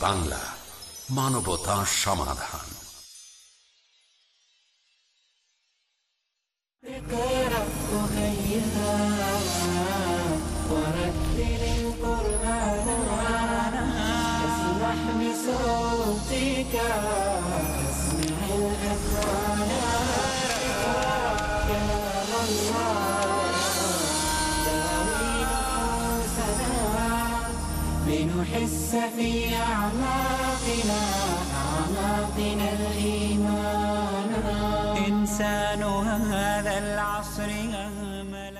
বাংলা মানবতা সমাধান। لنحس في أعماقنا أعماقنا الإيمان إنسان هذا العصر أهمل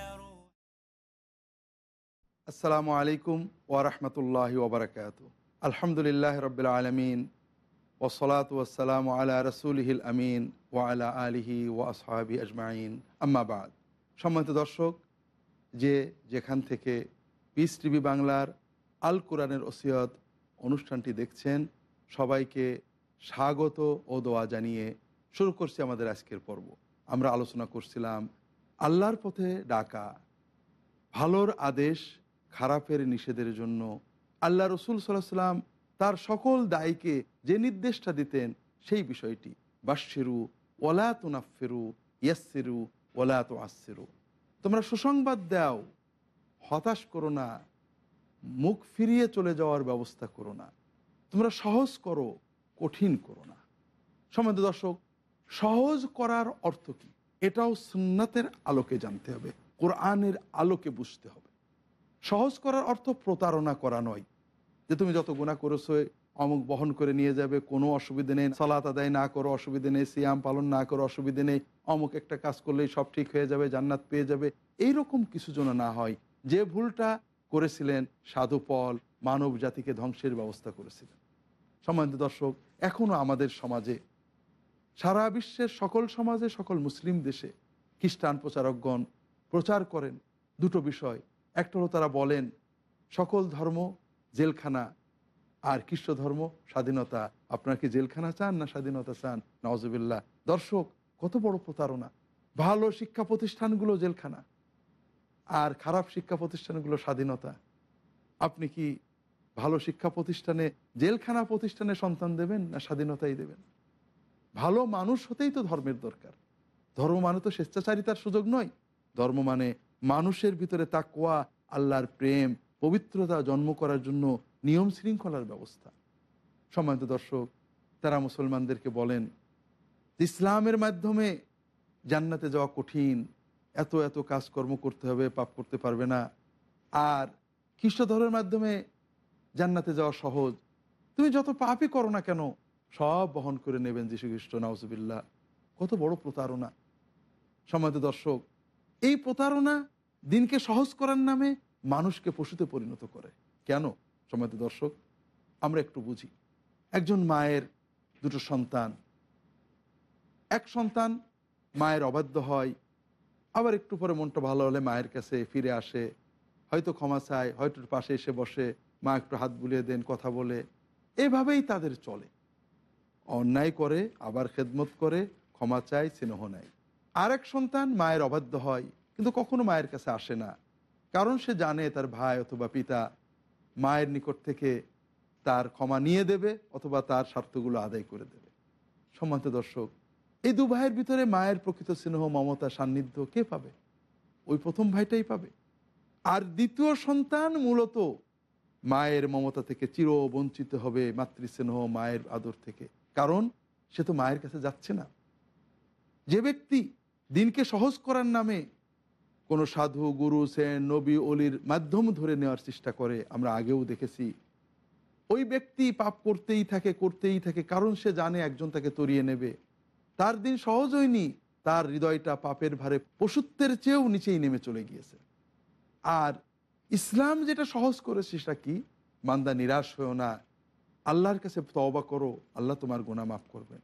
আসসালামু আলাইকুম ওরহমতুল্লাহ ওবরাকাত আলহামদুলিল্লাহ রবিল আলমিন ওসলাত ওসালাম আলা রসুলহিল আমিন ও আলা আলিহি ও আসহাবি আজমাইন আম্মাবাদ সম্মানিত দর্শক যে যেখান থেকে পিস টিভি বাংলার আল কোরআনের ওসিয়ত অনুষ্ঠানটি দেখছেন। সবাইকে স্বাগত ও দোয়া জানিয়ে শুরু করছি আমাদের আজকের পর্ব। আমরা আলোচনা করছিলাম আল্লাহর পথে ডাকা, ভালোর আদেশ, খারাপের নিষেধের জন্য। আল্লাহ রসুল সাল্লাম তার সকল দায়ীকে যে নির্দেশটা দিতেন সেই বিষয়টি। বাসেরু ওলা তুনাফেরু ইয়াসেরু ওলা তো আসেরু তোমরা সুসংবাদ দাও, হতাশ করো না। মুখ ফিরিয়ে চলে যাওয়ার ব্যবস্থা করো না। তোমরা সহজ করো, কঠিন করো না। সমাজ দর্শক, সহজ করার অর্থ কি? এটাও সুন্নাতের আলোকে জানতে হবে, কোরআনের আলোকে বুঝতে হবে। সহজ করার অর্থ প্রতারণা করা নয় যে তুমি যত গুণা করেছ, অমুক বহন করে নিয়ে যাবে, কোনো অসুবিধে নেই, সালাত আদায় না করো, অসুবিধে নেই, সিয়াম পালন না করো, অসুবিধে নেই, অমুক একটা কাজ করলেই সব ঠিক হয়ে যাবে, জান্নাত পেয়ে যাবে। এই রকম কিছু যেন না হয়। যে ভুলটা করেছিলেন সাধুপল মানব জাতিকে ধ্বংসের ব্যবস্থা করেছিলেন। সম্মানিত দর্শক এখনও আমাদের সমাজে, সারা বিশ্বের সকল সমাজে, সকল মুসলিম দেশে খ্রিস্টান প্রচারকগণ প্রচার করেন। দুটো বিষয়। একটা হলো তারা বলেন, সকল ধর্ম জেলখানা আর খ্রিস্ট ধর্ম স্বাধীনতা। আপনারা কি জেলখানা চান না স্বাধীনতা চান? নওয়াজবিল্লা দর্শক, কত বড় প্রতারণা। ভালো শিক্ষা প্রতিষ্ঠানগুলো জেলখানা। আর খারাপ শিক্ষা প্রতিষ্ঠানগুলো স্বাধীনতা। আপনি কি ভালো শিক্ষা প্রতিষ্ঠানে, জেলখানা প্রতিষ্ঠানে সন্তান দেবেন না স্বাধীনতাই দেবেন? ভালো মানুষ হতেই তো ধর্মের দরকার। ধর্ম মানে তো স্বেচ্ছাচারিতার সুযোগ নয়। ধর্ম মানে মানুষের ভিতরে তাকুয়া আল্লাহর প্রেম, পবিত্রতা জন্ম করার জন্য নিয়ম শৃঙ্খলার ব্যবস্থা। সম্মানিত দর্শক, তারা মুসলমানদেরকে বলেন, ইসলামের মাধ্যমে জান্নাতে যাওয়া কঠিন এত এত কাজকর্ম করতে হবে, পাপ করতে পারবে না। আর খ্রিস্ট ধর্মের মাধ্যমে জান্নাতে যাওয়া সহজ। তুমি যত পাপই করো না কেন, সব বহন করে নেবেন যীশু খ্রিস্ট নাউজবিল্লা কত বড় প্রতারণা। সমাজ দর্শক, এই প্রতারণা দিনকে সহজ করার নামে মানুষকে পশুতে পরিণত করে। কেন? সমাজ দর্শক, আমরা একটু বুঝি। একজন মায়ের দুটো সন্তান। এক সন্তান মায়ের অবাধ্য হয় আবার একটু পরে মনটা ভালো হলে মায়ের কাছে ফিরে আসে। হয়তো ক্ষমা চায়, হয়তো পাশে এসে বসে, মা একটু হাত বুলিয়ে দেন, কথা বলে। এভাবেই তাদের চলে। অন্যায় করে, আবার খেদমত করে, ক্ষমা চায়, স্নেহ নেয়। আর এক সন্তান মায়ের অবাধ্য হয়, কিন্তু কখনো মায়ের কাছে আসে না। কারণ সে জানে তার ভাই অথবা পিতা মায়ের নিকট থেকে তার ক্ষমা নিয়ে দেবে অথবা তার স্বার্থগুলো আদায় করে দেবে। সম্মানিত দর্শক এই দু ভাইয়ের ভিতরে মায়ের প্রকৃত স্নেহ, মমতা, সান্নিধ্য কে পাবে? ওই প্রথম ভাইটাই পাবে। আর দ্বিতীয় সন্তান মূলত মায়ের মমতা থেকে চির বঞ্চিত হবে মাতৃস্নেহ, মায়ের আদর থেকে। কারণ সে তো মায়ের কাছে যাচ্ছে না। যে ব্যক্তি দিনকে সহজ করার নামে কোনো সাধু, গুরু, সেন, নবী, অলির মাধ্যম ধরে নেওয়ার চেষ্টা করে, আমরা আগেও দেখেছি। ওই ব্যক্তি পাপ করতেই থাকে করতেই থাকে, কারণ সে জানে একজন তাকে তরিয়ে নেবে। তার দিন সহজ হয়নি। তার হৃদয়টা পাপের ভারে পশুত্বের চেয়েও নিচেই নেমে চলে গিয়েছে। আর ইসলাম যেটা সহজ করেছে সেটা কি? মান্দা নিরাশ হয়েও না। আল্লাহর কাছে তওবা করো, আল্লাহ তোমার গোনা মাফ করবেন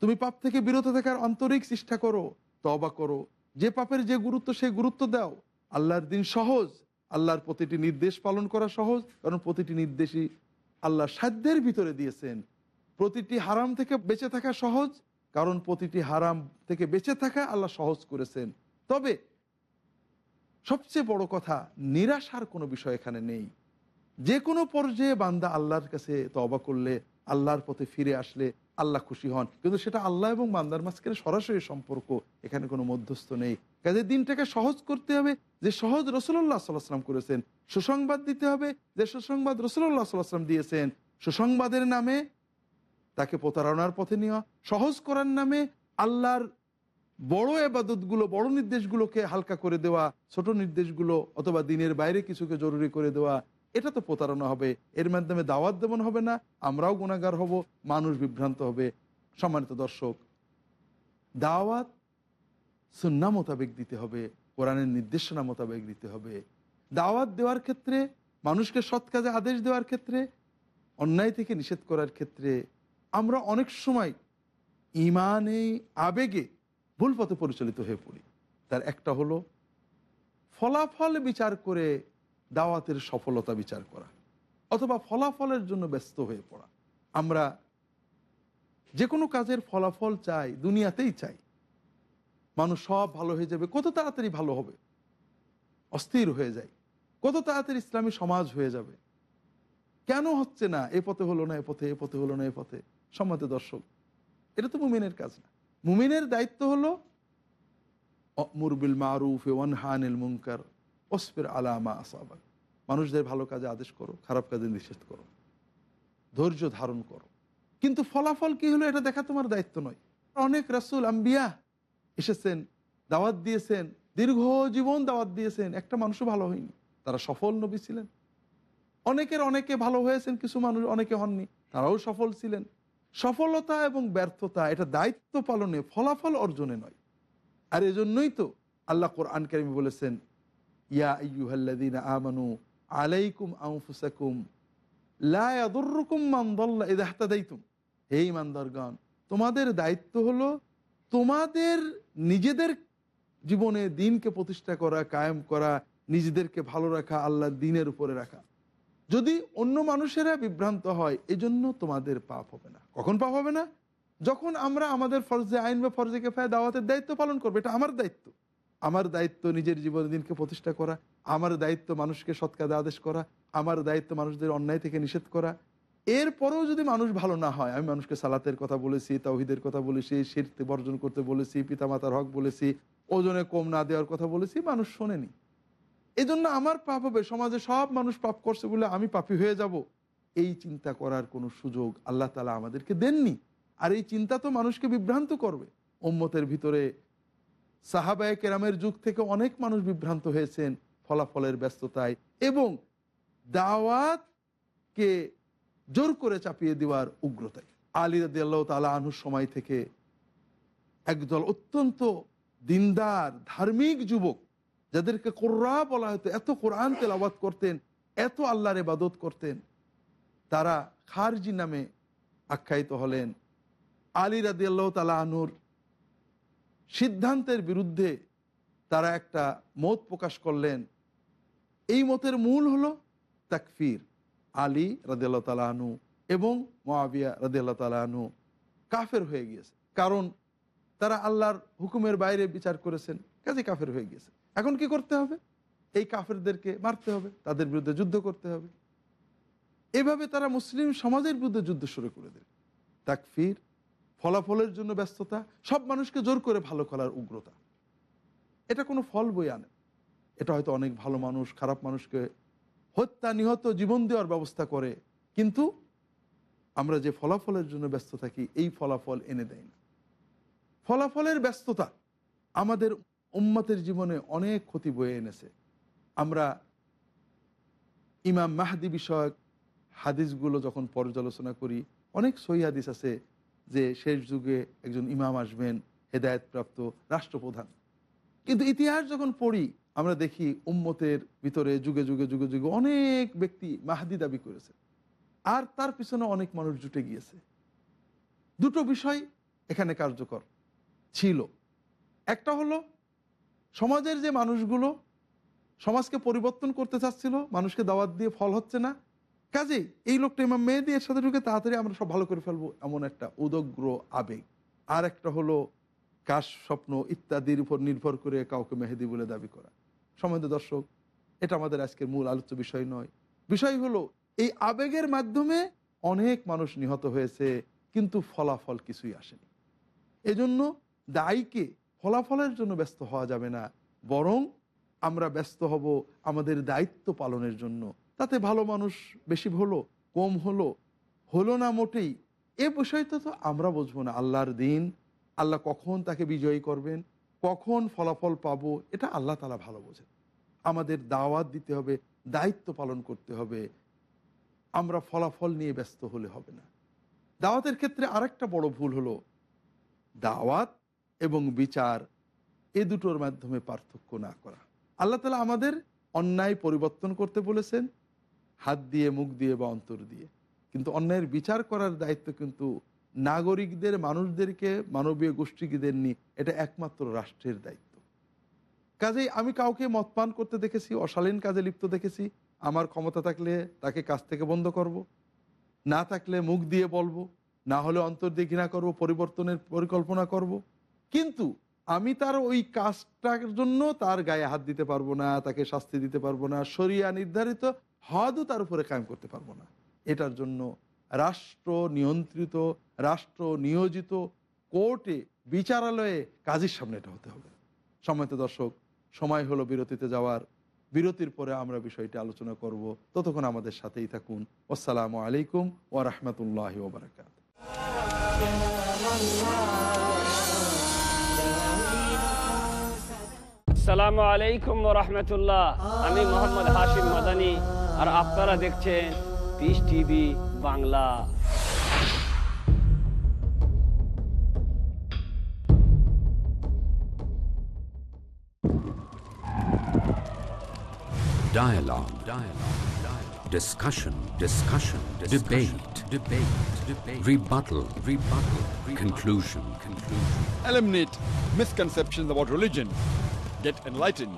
তুমি পাপ থেকে বিরত থাকার আন্তরিক চেষ্টা করো তবা করো। যে পাপের যে গুরুত্ব সেই গুরুত্ব দাও। আল্লাহর দিন সহজ। আল্লাহর প্রতিটি নির্দেশ পালন করা সহজ। কারণ প্রতিটি নির্দেশই আল্লাহ সাধ্যের ভিতরে দিয়েছেন। প্রতিটি হারাম থেকে বেঁচে থাকা সহজ। কারণ প্রতিটি হারাম থেকে বেঁচে থাকা আল্লাহ সহজ করেছেন। তবে সবচেয়ে বড় কথা, নিরাশার কোনো বিষয় এখানে নেই। যে কোনো পর্যায়ে বান্দা আল্লাহর কাছে তবা করলে, আল্লাহর পথে ফিরে আসলে আল্লাহ খুশি হন। কিন্তু সেটা আল্লাহ এবং বান্দার মাঝখানে সরাসরি সম্পর্ক এখানে কোনো মধ্যস্থ নেই। কাজে দিনটাকে সহজ করতে হবে, যে সহজ রসুল্লাহ সাল্লাহাম করেছেন। সুসংবাদ দিতে হবে, যে সুসংবাদ রসুল্লাহ সাল্লাহাম দিয়েছেন। সুসংবাদের নামে তাকে প্রতারণার পথে নেওয়া, সহজ করার নামে আল্লাহর বড় এবাদতগুলো, বড় নির্দেশগুলোকে হালকা করে দেওয়া, ছোট নির্দেশগুলো অথবা দিনের বাইরে কিছুকে জরুরি করে দেওয়া, এটা তো প্রতারণা হবে। এর মাধ্যমে দাওয়াত দেমন হবে না, আমরাও গুণাগার হব, মানুষ বিভ্রান্ত হবে। সম্মানিত দর্শক, দাওয়াত সুন্না মোতাবেক দিতে হবে, কোরআনের নির্দেশনা মোতাবেক দিতে হবে। দাওয়াত দেওয়ার ক্ষেত্রে, মানুষকে সৎ কাজে আদেশ দেওয়ার ক্ষেত্রে, অন্যায় থেকে নিষেধ করার ক্ষেত্রে আমরা অনেক সময় ইমানে আবেগে ভুল পথে পরিচালিত হয়ে পড়ি। তার একটা হলো ফলাফল বিচার করে দাওয়াতের সফলতা বিচার করা, অথবা ফলাফলের জন্য ব্যস্ত হয়ে পড়া। আমরা যে কোনো কাজের ফলাফল চাই, দুনিয়াতেই চাই। মানুষ সব ভালো হয়ে যাবে, কত তাড়াতাড়ি ভালো হবে? অস্থির হয়ে যায়। কত তাড়াতাড়ি ইসলামী সমাজ হয়ে যাবে? কেন হচ্ছে না, এ পথে হলো না, এ পথে এ পথে হলো না, এ পথে? সম্মত দর্শক, এটা তো মুমিনের কাজ না। মুমিনের দায়িত্ব হলো মুরবিল মারুফ ওয়ানহানিল মুনকার ওসফির আলামা আসাবাক। মানুষদের ভালো কাজে আদেশ করো, খারাপ কাজে নিষেধ করো। ধৈর্য ধারণ করো। কিন্তু ফলাফল কি হলো, এটা দেখা তোমার দায়িত্ব নয়। অনেক রাসুল, আম্বিয়া এসেছেন, দাওয়াত দিয়েছেন, দীর্ঘ জীবন দাওয়াত দিয়েছেন, একটা মানুষও ভালো হয়নি। তারা সফল নবী ছিলেন। অনেকের অনেকে ভালো হয়েছেন, কিছু মানুষ অনেকে হননি, তারাও সফল ছিলেন। সফলতা এবং ব্যর্থতা এটা দায়িত্ব পালনে, ফলাফল অর্জনে নয়। আর এজন্যই তো আল্লাহ কোরআন কারিমি বলেছেন, ইয়া ইয়ুহাল্লাদিন আমানু আলাইকুম আউফুসাকুম লায়াদুরকুম মানদল্লা এদাহতাদাইতুম হে ইমানদারগণ তোমাদের দায়িত্ব হলো তোমাদের নিজেদের জীবনে দিনকে প্রতিষ্ঠা করা, কায়েম করা, নিজেদেরকে ভালো রাখা আল্লাহ দিনের উপরে রাখা। যদি অন্য মানুষেরা বিভ্রান্ত হয়, এজন্য তোমাদের পাপ হবে না। কখন পাপ হবে না? যখন আমরা আমাদের ফরজে আইন বা ফরজে কেফায় দাওয়াতের দায়িত্ব পালন করব, এটা আমার দায়িত্ব। আমার দায়িত্ব নিজের জীবনে দিনকে প্রতিষ্ঠা করা, আমার দায়িত্ব মানুষকে সৎকাদে আদেশ করা, আমার দায়িত্ব মানুষদের অন্যায় থেকে নিষেধ করা। এরপরেও যদি মানুষ ভালো না হয়, আমি মানুষকে সালাতের কথা বলেছি, তাওহিদের কথা বলেছি শীর্তে বর্জন করতে বলেছি, পিতামাতার হক বলেছি, ওজনে কম না দেওয়ার কথা বলেছি, মানুষ শোনেনি। এই জন্য আমার পাপ হবে, সমাজে সব মানুষ পাপ করছে বলে আমি পাপি হয়ে যাব। এই চিন্তা করার কোনো সুযোগ আল্লাহ তালা আমাদেরকে দেননি। আর এই চিন্তা তো মানুষকে বিভ্রান্ত করবে। ওম্মতের ভিতরে সাহাবায় কেরামের যুগ থেকে অনেক মানুষ বিভ্রান্ত হয়েছেন ফলাফলের ব্যস্ততায় এবং দাওয়াতকে জোর করে চাপিয়ে দেওয়ার উগ্রতায়। আলী রাদি আল্লাহ তালা আনুর সময় থেকে একদল অত্যন্ত দিনদার, ধার্মিক যুবক, যাদেরকে কোররা বলা হতো, এত কোরআন তেলাবাদ করতেন, এত আল্লাহর এবাদত করতেন তারা খারজি নামে আখ্যায়িত হলেন। আলী রাদি আল্লাহ তালা আনুর সিদ্ধান্তের বিরুদ্ধে তারা একটা মত প্রকাশ করলেন। এই মতের মূল হলো তাকফির, আলী রাদিয়াল্লাহ তালাহনু এবং মোয়াবিয়া রাদিয়াল্লাহ তালাহনু কাফের হয়ে গিয়েছে। কারণ তারা আল্লাহর হুকুমের বাইরে বিচার করেছেন কাজে কাফের হয়ে গিয়েছে। এখন কি করতে হবে? এই কাফেরদেরকে মারতে হবে, তাদের বিরুদ্ধে যুদ্ধ করতে হবে। এভাবে তারা মুসলিম সমাজের বিরুদ্ধে যুদ্ধ শুরু করে দেবে তাকফির, ফলাফলের জন্য ব্যস্ততা, সব মানুষকে জোর করে ভালো করার উগ্রতা। এটা কোনো ফল বই আনে। এটা হয়তো অনেক ভালো মানুষ, খারাপ মানুষকে হত্যা নিহত জীবন দেওয়ার ব্যবস্থা করে, কিন্তু আমরা যে ফলাফলের জন্য ব্যস্ত থাকি, এই ফলাফল এনে দেয় না। ফলাফলের ব্যস্ততা আমাদের উম্মতের জীবনে অনেক ক্ষতি বয়ে এনেছে। আমরা ইমাম মাহাদি বিষয়ক হাদিসগুলো যখন পর্যালোচনা করি, অনেক সহি হাদিস আছে যে শেষ যুগে একজন ইমাম আসবেন, হেদায়তপ্রাপ্ত রাষ্ট্রপ্রধান। কিন্তু ইতিহাস যখন পড়ি, আমরা দেখি উম্মতের ভিতরে যুগে যুগে যুগে যুগে অনেক ব্যক্তি মাহাদি দাবি করেছে। আর তার পিছনে অনেক মানুষ জুটে গিয়েছে। দুটো বিষয় এখানে কার্যকর ছিল। একটা হলো, সমাজের যে মানুষগুলো সমাজকে পরিবর্তন করতে চাচ্ছিল, মানুষকে দাওয়াত দিয়ে ফল হচ্ছে না। কাজেই এই লোকটা ইমাম মেহেদি সাথে ঢুকে তাড়াতাড়ি আমরা সব ভালো করে ফেলব এমন একটা উদগ্র আবেগ। আর একটা হলো কাশ স্বপ্ন ইত্যাদির উপর নির্ভর করে কাউকে মেহেদি বলে দাবি করা। সম্বন্ধে দর্শক, এটা আমাদের আজকের মূল আলোচ্য বিষয় নয়। বিষয় হলো, এই আবেগের মাধ্যমে অনেক মানুষ নিহত হয়েছে, কিন্তু ফলাফল কিছুই আসেনি। এজন্য দায়ীকে ফলাফলের জন্য ব্যস্ত হওয়া যাবে না, বরং আমরা ব্যস্ত হব আমাদের দায়িত্ব পালনের জন্য তাতে ভালো মানুষ বেশি হলো, কম হলো হলো না মোটেই, এ বিষয়টা তো আমরা বুঝব না। আল্লাহর দিন, আল্লাহ কখন তাকে বিজয়ী করবেন, কখন ফলাফল পাবো, এটা আল্লাহ তালা ভালো বোঝেন। আমাদের দাওয়াত দিতে হবে, দায়িত্ব পালন করতে হবে। আমরা ফলাফল নিয়ে ব্যস্ত হলে হবে না। দাওয়াতের ক্ষেত্রে আরেকটা বড় ভুল হলো, দাওয়াত এবং বিচার, এ দুটোর মাধ্যমে পার্থক্য না করা। আল্লাহ তালা আমাদের অন্যায় পরিবর্তন করতে বলেছেন হাত দিয়ে, মুখ দিয়ে বা অন্তর দিয়ে কিন্তু অন্যায়ের বিচার করার দায়িত্ব কিন্তু নাগরিকদের, মানুষদেরকে, মানবীয় গোষ্ঠীদের নিয়ে এটা একমাত্র রাষ্ট্রের দায়িত্ব কাজেই আমি কাউকে মদ পান করতে দেখেছি, অশালীন কাজে লিপ্ত দেখেছি, আমার ক্ষমতা থাকলে তাকে কাজ থেকে বন্ধ করব। না থাকলে মুখ দিয়ে বলব, না হলে অন্তর দিয়ে ঘৃণা করব, পরিবর্তনের পরিকল্পনা করব। কিন্তু আমি তার ওই কাজটার জন্য তার গায়ে হাত দিতে পারব না, তাকে শাস্তি দিতে পারব না সরিয়া নির্ধারিত হদও তার উপরে কায়েম করতে পারব না। এটার জন্য রাষ্ট্র নিয়ন্ত্রিত, রাষ্ট্র নিয়োজিত কোর্টে, বিচারালয়ে কাজের সামনে এটা হতে হবে। সম্মানিত দর্শক, সময় হলো বিরতিতে যাওয়ার। বিরতির পরে আমরা বিষয়টি আলোচনা করব। ততক্ষণ আমাদের সাথেই থাকুন। আসসালামু আলাইকুম ও রহমতুল্লাহ ওবরাকাত আসসালামু আলাইকুম রহমতুল্লাহ। আমি মোহাম্মদ হাশিম মাদানি। আর আপনারা দেখছেন Peace TV Bangla Dialogue. Dialogue. Dialogue. Discussion. Discussion. Debate. Debate. Debate. Rebuttal. Rebuttal. Conclusion. Conclusion. eliminate misconceptions about religion, get enlightened.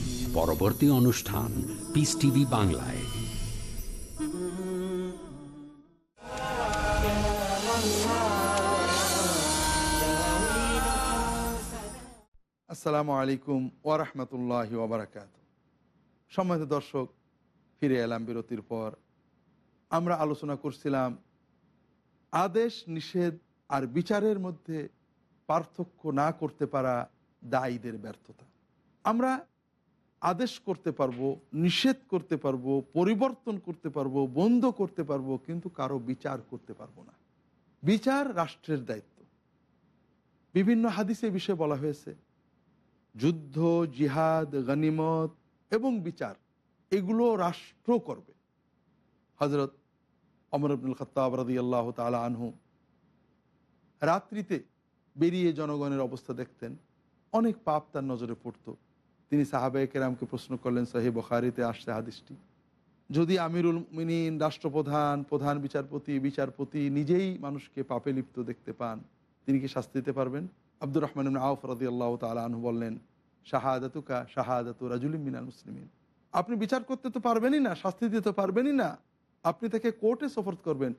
পরবর্তী অনুষ্ঠান পিস টিভি বাংলায়। আসসালামু আলাইকুম ওরহমতুল্লাহ ওবরাকাত সম্মানিত দর্শক, ফিরে এলাম বিরতির পর। আমরা আলোচনা করছিলাম আদেশ, নিষেধ আর বিচারের মধ্যে পার্থক্য না করতে পারা দায়ীদের ব্যর্থতা। আমরা আদেশ করতে পারব, নিষেধ করতে পারব, পরিবর্তন করতে পারব, বন্ধ করতে পারব, কিন্তু কারও বিচার করতে পারব না। বিচার রাষ্ট্রের দায়িত্ব। বিভিন্ন হাদিসে বিষয়ে বলা হয়েছে, যুদ্ধ, জিহাদ, গনিমত এবং বিচার, এগুলো রাষ্ট্র করবে। হজরত অমর আব্দুল খত্তাব রাদি আল্লাহ তালা আনহু রাত্রিতে বেরিয়ে জনগণের অবস্থা দেখতেন। অনেক পাপ তার নজরে পড়ত। তিনি সাহাবাই কেরামকে প্রশ্ন করলেন, সাহি বখারিতে আসছে হাদিসটি। যদি আমিরুল মিনীন রাষ্ট্রপ্রধান, প্রধান বিচারপতি বিচারপতি নিজেই মানুষকে পাপে লিপ্ত দেখতে পান, তিনি কি শাস্তি দিতে পারবেন? আব্দুর রহমান আউফ রাদি আল্লাহ তালা বললেন, শাহাদাতুকা শাহাদাতু রাজুলিম মিনাল মুসলিমিন। আপনি বিচার করতে তো পারবেনই না, শাস্তি দিতে পারবেনই না। আপনি তাকে কোর্টে সফর করবেন,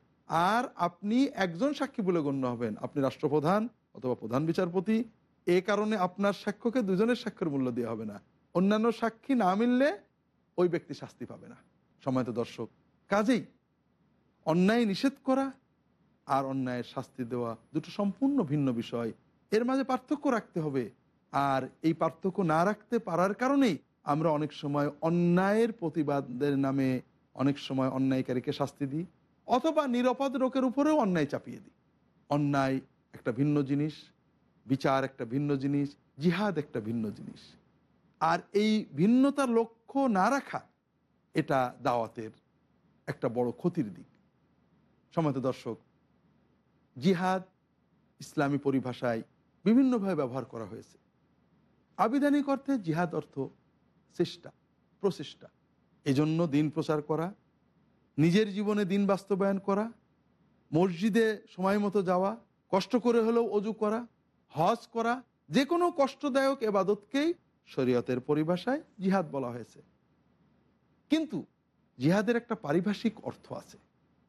আর আপনি একজন সাক্ষী বলে গণ্য হবেন। আপনি রাষ্ট্রপ্রধান অথবা প্রধান বিচারপতি এ কারণে আপনার সাক্ষ্যকে দুজনের সাক্ষ্যের মূল্য দেওয়া হবে না। অন্যান্য সাক্ষী না মিললে ওই ব্যক্তি শাস্তি পাবে না। সময়ত দর্শক, কাজেই অন্যায় নিষেধ করা আর অন্যায়ের শাস্তি দেওয়া দুটো সম্পূর্ণ ভিন্ন বিষয়। এর মাঝে পার্থক্য রাখতে হবে। আর এই পার্থক্য না রাখতে পারার কারণেই আমরা অনেক সময় অন্যায়ের প্রতিবাদের নামে অনেক সময় অন্যায়কারীকে শাস্তি দিই অথবা নিরাপদ লোকের উপরেও অন্যায় চাপিয়ে দিই। অন্যায় একটা ভিন্ন জিনিস। বিচার একটা ভিন্ন জিনিস, জিহাদ একটা ভিন্ন জিনিস। আর এই ভিন্নতার লক্ষ্য না রাখা, এটা দাওয়াতের একটা বড় ক্ষতির দিক। সমাত দর্শক, জিহাদ ইসলামী পরিভাষায় বিভিন্নভাবে ব্যবহার করা হয়েছে। আবিধানিক অর্থে জিহাদ অর্থ চেষ্টা, প্রচেষ্টা। এজন্য দিন প্রচার করা, নিজের জীবনে দিন বাস্তবায়ন করা, মসজিদে সময় মতো যাওয়া, কষ্ট করে হলেও অজু করা হজ করা যে কোনো কষ্টদায়ক এবাদতকেই শরীয়তের পরিভাষায় জিহাদ বলা হয়েছে। কিন্তু জিহাদের একটা পারিভাষিক অর্থ আছে।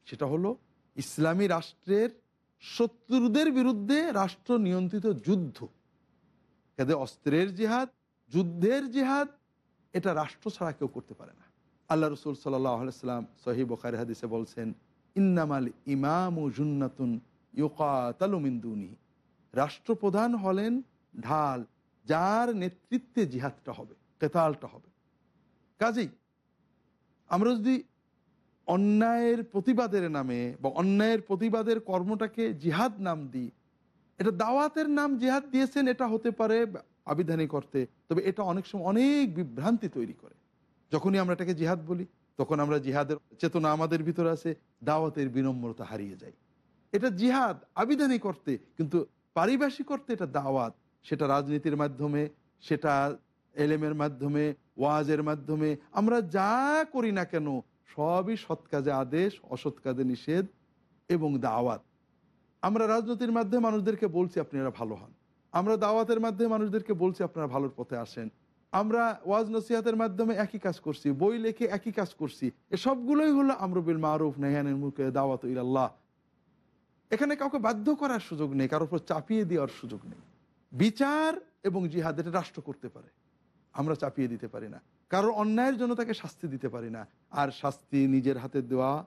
সেটা হলো ইসলামী রাষ্ট্রের শত্রুদের বিরুদ্ধে রাষ্ট্র নিয়ন্ত্রিত যুদ্ধ। এদের অস্ত্রের জিহাদ, যুদ্ধের জিহাদ, এটা রাষ্ট্র ছাড়া কেউ করতে পারে না। আল্লাহ রসুল সাল্লাম সহি বখারি হাদিসে বলছেন, ইন্নামাল ইমাম ও জুন্নাতুন ইউকাতালুমিন্দুনি রাষ্ট্রপ্রধান হলেন ঢাল, যার নেতৃত্বে জিহাদটা হবে, কেতালটা হবে। কাজেই আমরা যদি অন্যায়ের প্রতিবাদের নামে বা অন্যায়ের প্রতিবাদের কর্মটাকে জিহাদ নাম দিই, এটা দাওয়াতের নাম জিহাদ দিয়েছেন, এটা হতে পারে আবিধানিক অর্থে, তবে এটা অনেক সময় অনেক বিভ্রান্তি তৈরি করে। যখনই আমরা এটাকে জিহাদ বলি, তখন আমরা জিহাদের চেতনা আমাদের ভিতরে আছে, দাওয়াতের বিনম্রতা হারিয়ে যায়। এটা জিহাদ আবিধানিক অর্থে, কিন্তু পারিভাষিক অর্থে এটা দাওয়াত, সেটা রাজনীতির মাধ্যমে, সেটা এলেমের মাধ্যমে, ওয়াজের মাধ্যমে, আমরা যা করি না কেন সবই সৎ কাজে আদেশ, অসৎ কাজে নিষেধ এবং দাওয়াত। আমরা রাজনীতির মাধ্যমে মানুষদেরকে বলছি আপনারা ভালো হন। আমরা দাওয়াতের মাধ্যমে মানুষদেরকে বলছি আপনারা ভালোর পথে আসেন। আমরা ওয়াজ নসিহাতের মাধ্যমে একই কাজ করছি, বই লেখে একই কাজ করছি। এসবগুলোই হলো আমরবিল মারুফ নেহানের মুখে দাওয়াত ইল্লাহ এখানে কাউকে বাধ্য করার সুযোগ নেই, কারোর উপর চাপিয়ে দেওয়ার সুযোগ নেই। বিচার এবং জিহাদ এটা রাষ্ট্র করতে পারে। আমরা চাপিয়ে দিতে পারি না। কারোর অন্যায়ের জন্য তাকে শাস্তি দিতে পারি না। আর শাস্তি নিজের হাতে দেওয়া,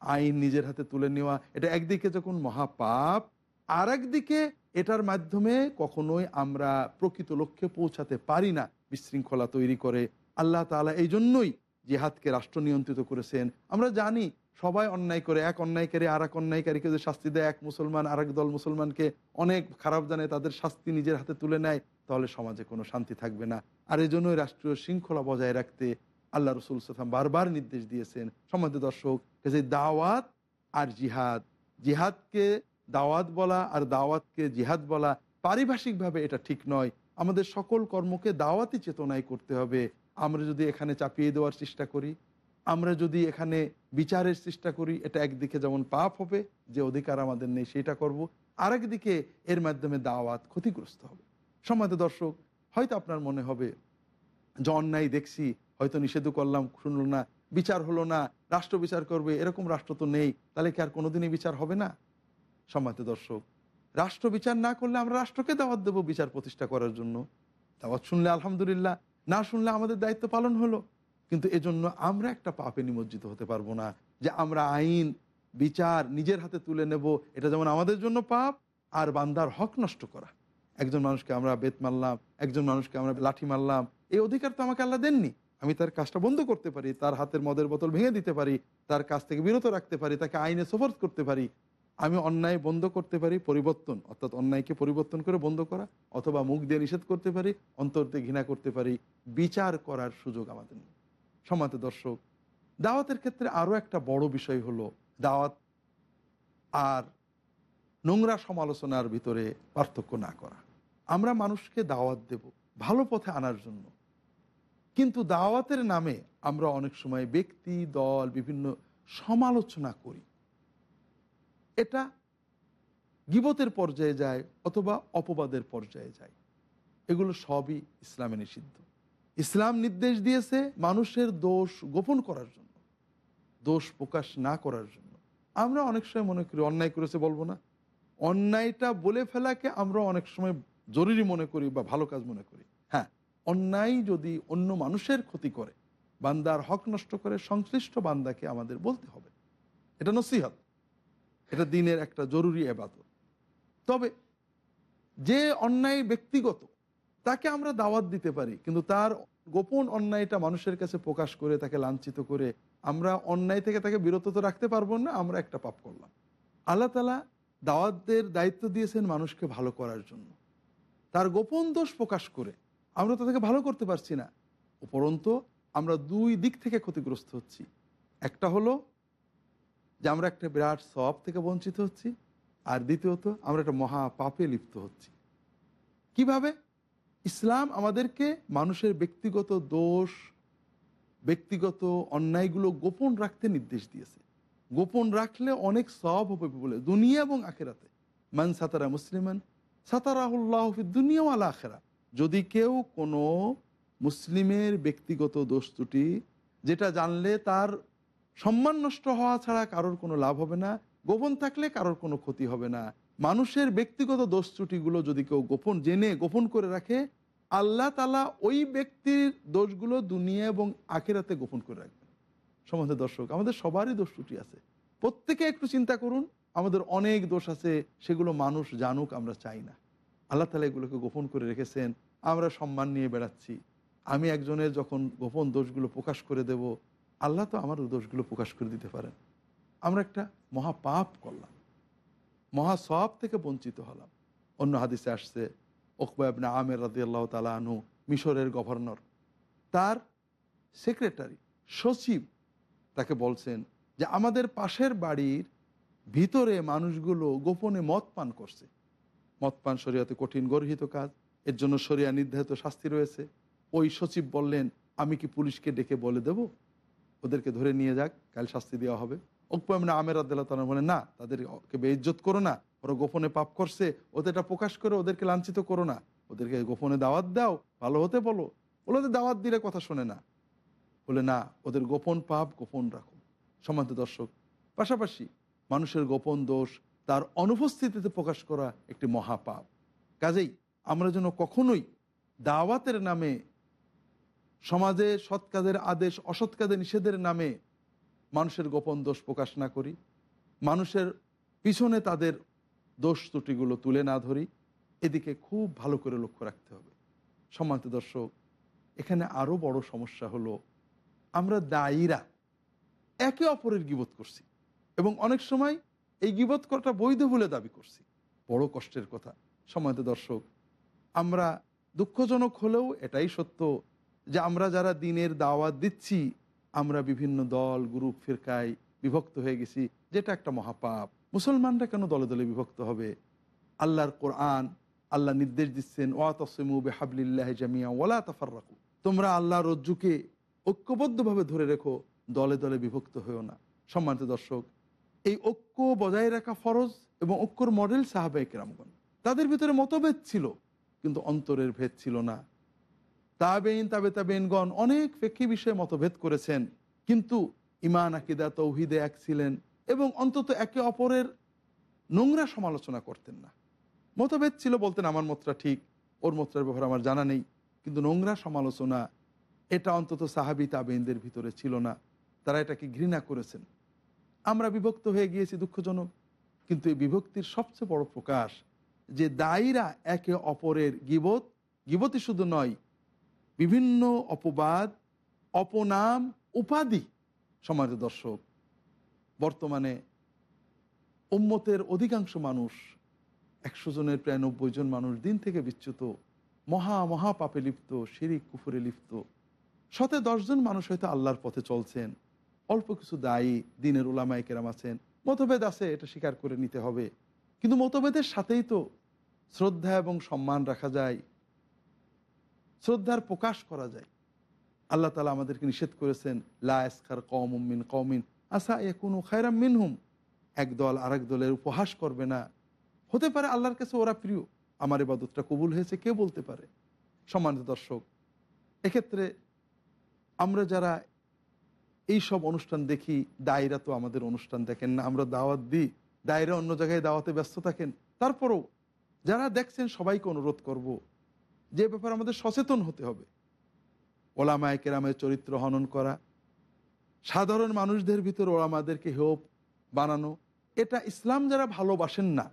আইন নিজের হাতে তুলে নেওয়া, এটা একদিকে যখন মহাপাপ আর একদিকে এটার মাধ্যমে কখনোই আমরা প্রকৃত লক্ষ্যে পৌঁছাতে পারি না। বিশৃঙ্খলা তৈরি করে। আল্লাহ তালা এই জন্যই জেহাদকে রাষ্ট্র নিয়ন্ত্রিত করেছেন। আমরা জানি সবাই অন্যায় করে, এক অন্যায়কারী আর এক অন্যায়কারীকে যে শাস্তি দেয়, এক মুসলমান আর দল মুসলমানকে অনেক খারাপ জানে, তাদের শাস্তি নিজের হাতে তুলে নেয়, তাহলে সমাজে কোনো শান্তি থাকবে না। আর এই জন্যই রাষ্ট্রীয় শৃঙ্খলা বজায় রাখতে আল্লাহ রসুল সাল্লাম বারবার নির্দেশ দিয়েছেন সমাজ দর্শক যে দাওয়াত আর জিহাদ, জিহাদকে দাওয়াত বলা আর দাওয়াতকে জিহাদ বলা, পারিভাষিকভাবে এটা ঠিক নয়। আমাদের সকল কর্মকে দাওয়াতি চেতনায় করতে হবে। আমরা যদি এখানে চাপিয়ে দেওয়ার চেষ্টা করি আমরা যদি এখানে বিচারের চেষ্টা করি, এটা একদিকে যেমন পাপ হবে, যে অধিকার আমাদের নেই সেটা করব, আরেকদিকে এর মাধ্যমে দাওয়াত ক্ষতিগ্রস্ত হবে। সম্মানিত দর্শক, হয়তো আপনার মনে হবে যে অন্যায় দেখছি, হয়তো নিষেধ করলাম, শুনলো না, বিচার হলো না, রাষ্ট্র বিচার করবে, এরকম রাষ্ট্র তো নেই, তাহলে কি আর কোনোদিনই বিচার হবে না? সম্মানিত দর্শক, রাষ্ট্র বিচার না করলে আমরা রাষ্ট্রকে দাওয়াত দেবো বিচার প্রতিষ্ঠা করার জন্য। দাওয়াত শুনলে আলহামদুলিল্লাহ, না শুনলে আমাদের দায়িত্ব পালন হলো। কিন্তু এজন্য আমরা একটা পাপে নিমজ্জিত হতে পারব না যে আমরা আইন, বিচার নিজের হাতে তুলে নেব। এটা যেমন আমাদের জন্য পাপ, আর বান্দার হক নষ্ট করা। একজন মানুষকে আমরা বেত মারলাম, একজন মানুষকে আমরা লাঠি মারলাম, এই অধিকার তো আমাকে আল্লাহ দেননি। আমি তার কাজটা বন্ধ করতে পারি, তার হাতের মদের বোতল ভেঙে দিতে পারি, তার কাছ থেকে বিরত রাখতে পারি, তাকে আইনে সফর করতে পারি। আমি অন্যায় বন্ধ করতে পারি, পরিবর্তন, অর্থাৎ অন্যায়কে পরিবর্তন করে বন্ধ করা, অথবা মুখ দিয়ে নিষেধ করতে পারি, অন্তর দিয়ে ঘৃণা করতে পারি। বিচার করার সুযোগ আমাদের নেই। সমাত দর্শক, দাওয়াতের ক্ষেত্রে আরও একটা বড় বিষয় হলো দাওয়াত আর নোংরা সমালোচনার ভিতরে পার্থক্য না করা। আমরা মানুষকে দাওয়াত দেব ভালো পথে আনার জন্য। কিন্তু দাওয়াতের নামে আমরা অনেক সময় ব্যক্তি, দল, বিভিন্ন সমালোচনা করি। এটা গিবতের পর্যায়ে যায় অথবা অপবাদের পর্যায়ে যায়। এগুলো সবই ইসলামে নিষিদ্ধ। ইসলাম নির্দেশ দিয়েছে মানুষের দোষ গোপন করার জন্য, দোষ প্রকাশ না করার জন্য। আমরা অনেক সময় মনে করি, অন্যায় করেছে বলব না। অন্যায়টা বলে ফেলাকে আমরা অনেক সময় জরুরি মনে করি বা ভালো কাজ মনে করি। হ্যাঁ অন্যায় যদি অন্য মানুষের ক্ষতি করে, বান্দার হক নষ্ট করে সংশ্লিষ্ট বান্দাকে আমাদের বলতে হবে। এটা নসিহত। এটা দিনের একটা জরুরি এবাদত। তবে যে অন্যায় ব্যক্তিগত তাকে আমরা দাওয়াত দিতে পারি, কিন্তু তার গোপন অন্যায়টা মানুষের কাছে প্রকাশ করে, তাকে লাঞ্ছিত করে আমরা অন্যায় থেকে তাকে বিরত তো রাখতে পারব না, আমরা একটা পাপ করলাম। আল্লাহ তালা দাওয়াতদের দায়িত্ব দিয়েছেন মানুষকে ভালো করার জন্য। তার গোপন দোষ প্রকাশ করে আমরা তাদেরকে ভালো করতে পারছি না, উপরন্ত আমরা দুই দিক থেকে ক্ষতিগ্রস্ত হচ্ছি। একটা হলো যে আমরা একটা বিরাট সব থেকে বঞ্চিত হচ্ছি, আর দ্বিতীয়ত আমরা একটা মহা পাপে লিপ্ত হচ্ছি। কীভাবে? ইসলাম আমাদেরকে মানুষের ব্যক্তিগত দোষ, ব্যক্তিগত অন্যায়গুলো গোপন রাখতে নির্দেশ দিয়েছে। গোপন রাখলে অনেক সব হবে বলে দুনিয়া এবং আখেরাতে। মান সাতারা মুসলিমান, সাতারাহুল্লাহ দুনিয়া আল আখেরা। যদি কেউ কোনো মুসলিমের ব্যক্তিগত দোষ ত্রুটি, যেটা জানলে তার সম্মান নষ্ট হওয়া ছাড়া কারোর কোনো লাভ হবে না, গোপন থাকলে কারোর কোনো ক্ষতি হবে না। মানুষের ব্যক্তিগত দোষ ত্রুটিগুলো যদি কেউ গোপন জেনে, গোপন করে রাখে আল্লাহ তালা ওই ব্যক্তির দোষগুলো দুনিয়া এবং আখেরাতে গোপন করে রাখবেন। সমাজে দর্শক, আমাদের সবারই দোষ ত্রুটি আছে। প্রত্যেকে একটু চিন্তা করুন, আমাদের অনেক দোষ আছে, সেগুলো মানুষ জানুক, আমরা চাই না। আল্লাহ তালা এগুলোকে গোপন করে রেখেছেন, আমরা সম্মান নিয়ে বেড়াচ্ছি। আমি একজনের যখন গোপন দোষগুলো প্রকাশ করে দেব, আল্লাহ তো আমার দোষগুলো প্রকাশ করে দিতে পারেন। আমরা একটা মহা পাপ করলাম মহা সব থেকে বঞ্চিত হলাম। অন্য হাদিসে আসছে ওকবা আবনা আমের রাজি আল্লাহ তালা আনু মিশরের গভর্নর। তার সেক্রেটারি, সচিব তাকে বলছেন যে, আমাদের পাশের বাড়ির ভিতরে মানুষগুলো গোপনে মদ পান করছে। মদ পান শরীয়তে কঠিন গর্হিত কাজ, এর জন্য শরিয়া নির্ধারিত শাস্তি রয়েছে। ওই সচিব বললেন, আমি কি পুলিশকে ডেকে বলে দেব? ওদেরকে ধরে নিয়ে যাক, কাল শাস্তি দেওয়া হবে ওকপামনা আমের আদাল্লাহ তালা বলেন, না, তাদেরকে বেইজ্জত করো না। ওরা গোপনে পাপ করছে, ওদের এটা প্রকাশ করে, ওদেরকে লাঞ্ছিত করো না। ওদেরকে গোপনে দাওয়াত দাও, ভালো হতে বলো। ওদের দাওয়াত দিলে কথা শোনে না। বলে, না, ওদের গোপন পাপ গোপন রাখো। সমান্ত দর্শক, পাশাপাশি মানুষের গোপন দোষ, তার অনুপস্থিতিতে প্রকাশ করা একটি মহাপাপ। কাজেই আমরা যেন কখনোই দাওয়াতের নামে, সমাজে সৎ কাজের আদেশ, অসৎ কাজের নিষেধের নামে মানুষের গোপন দোষ প্রকাশ না করি। মানুষের পিছনে তাদের দোষ ত্রুটিগুলো তুলে না ধরি, এদিকে খুব ভালো করে লক্ষ্য রাখতে হবে। সম্মানিত দর্শক, এখানে আরও বড় সমস্যা হলো, আমরা দায়ীরা একে অপরের গিবোধ করছি এবং অনেক সময় এই গিবোধ করাটা বৈধ বলে দাবি করছি। বড় কষ্টের কথা। সম্মানিত দর্শক, আমরা দুঃখজনক হলেও এটাই সত্য যে আমরা যারা দিনের দাওয়াত দিচ্ছি, আমরা বিভিন্ন দল, গ্রুপ, ফিরকায় বিভক্ত হয়ে গেছি, যেটা একটা মহাপাপ। মুসলমানরা কেন দলে দলে বিভক্ত হবে? আল্লাহর কোরআন, আল্লাহ নির্দেশ দিচ্ছেন ওয়া তসমু বেহাবলিল্লাহ জামিয়া ওলা তাফার রাখু তোমরা আল্লাহ রজ্জুকে ঐক্যবদ্ধভাবে ধরে রেখো, দলে দলে বিভক্ত হয়েও না। সম্মানিত দর্শক, এই ঐক্য বজায় রাখা ফরজ এবং ঐক্যর মডেল সাহাবাহিক রামগণ তাদের ভিতরে মতভেদ ছিল, কিন্তু অন্তরের ভেদ ছিল না। তাবেইন তাবে তাবেইনগণ অনেক ফেকি বিষয়ে মতভেদ করেছেন, কিন্তু ইমান আকিদা, তৌহিদে এক ছিলেন। এবং অন্তত একে অপরের নোংরা সমালোচনা করতেন না। মতভেদ ছিল বলতেন, আমার মতটা ঠিক, ওর মতটার ব্যাপারে আমার জানা নেই। কিন্তু নোংরা সমালোচনা এটা অন্তত সাহাবি তাবেইনদের ভিতরে ছিল না। তারা এটাকে ঘৃণা করেছেন। আমরা বিভক্ত হয়ে গিয়েছি দুঃখজনক, কিন্তু এই বিভক্তির সবচেয়ে বড় প্রকাশ যে দায়ীরা একে অপরের গিবত, গিবতই শুধু নয়, বিভিন্ন অপবাদ, অপনাম, উপাধি সমাজ দর্শক। বর্তমানে উম্মতের অধিকাংশ মানুষ একশো জনের প্রায় নব্বই জন মানুষ দিন থেকে বিচ্যুত, মহা মহা পাপে লিপ্ত, শিরিক কুফুরে লিপ্ত। শতে দশজন মানুষ হয়তো আল্লাহর পথে চলছেন। অল্প কিছু দায়ী দিনের ওলামায় কেরাম আছেন। মতভেদ আছে, এটা স্বীকার করে নিতে হবে। কিন্তু মতভেদের সাথেই তো শ্রদ্ধা এবং সম্মান রাখা যায়। শ্রদ্ধার প্রকাশ করা যায়। আল্লাহ তালা আমাদেরকে নিষেধ করেছেন লাস্কার কমিন কমিন আসা এ কোনো খায়রাম মিনহুম। এক দল আরেক দলের উপহাস করবে না। হতে পারে আল্লাহর কাছে ওরা প্রিয়। আমার এবাদতটা কবুল হয়েছে, কে বলতে পারে? সম্মানিত দর্শক, এক্ষেত্রে আমরা যারা এই সব অনুষ্ঠান দেখি, দায়রা তো আমাদের অনুষ্ঠান দেখেন না, আমরা দাওয়াত দিই। দায়রা অন্য জায়গায় দাওয়াতে ব্যস্ত থাকেন। তারপরও যারা দেখছেন, সবাইকে অনুরোধ করব যে ব্যাপারে আমাদের সচেতন হতে হবে। ওলামায় কেরামের চরিত্র হনন করা সাধারণ মানুষদের ভিতরে ওলামাদেরকে হেয় বানানো। এটা ইসলাম যারা ভালোবাসেন না,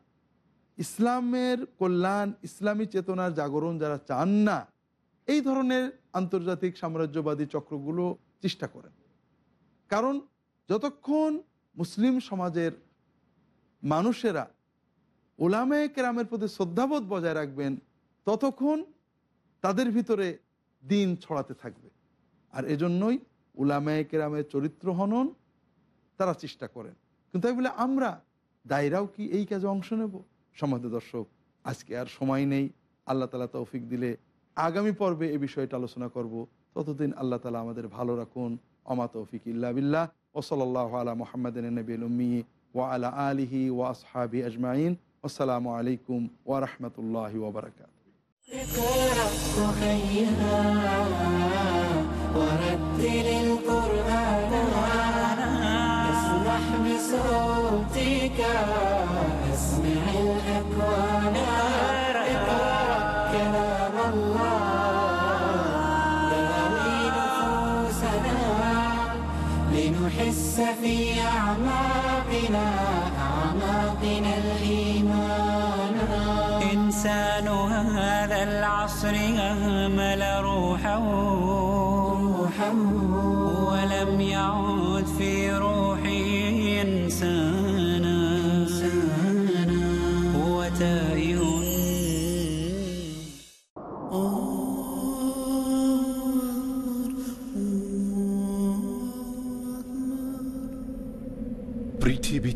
ইসলামের কল্যাণ, ইসলামী চেতনার জাগরণ যারা চান না, এই ধরনের আন্তর্জাতিক সাম্রাজ্যবাদী চক্রগুলো চেষ্টা করেন। কারণ যতক্ষণ মুসলিম সমাজের মানুষেরা ওলামে কেরামের প্রতি শ্রদ্ধাবোধ বজায় রাখবেন, ততক্ষণ তাদের ভিতরে দিন ছড়াতে থাকবে। আর এজন্যই উলামায়ে কেরামের চরিত্র হনন তারা চেষ্টা করেন কিন্তু তাই বলে আমরা দায়রাও কি এই কাজে অংশ নেব সমাজ দর্শক আজকে আর সময় নেই আল্লাহ তালা তৌফিক দিলে আগামী পর্বে এ বিষয়টা আলোচনা করব ততদিন আল্লাহ তালা আমাদের ভালো রাখুন অমা তৌফিক ইল্লা বিল্লাহ ওসলাল্লাহ আলা মোহাম্মদিন নবীল উম্মি ওয়া আলা আলিহি ওয়া আসহাবি আজমাইন আসসালামু আলাইকুম ওয়া রাহমাতুল্লাহি ওয়া বারাকাতুহু اقرأ وخيرا ورتل اسمح بصوتك أسمع الأكوان اقرأ كلام الله. داوي نفوسنا لنحس في أعماقنا أعماقنا الإيمان. إنسان هذا العصر أهمل روحه. ولم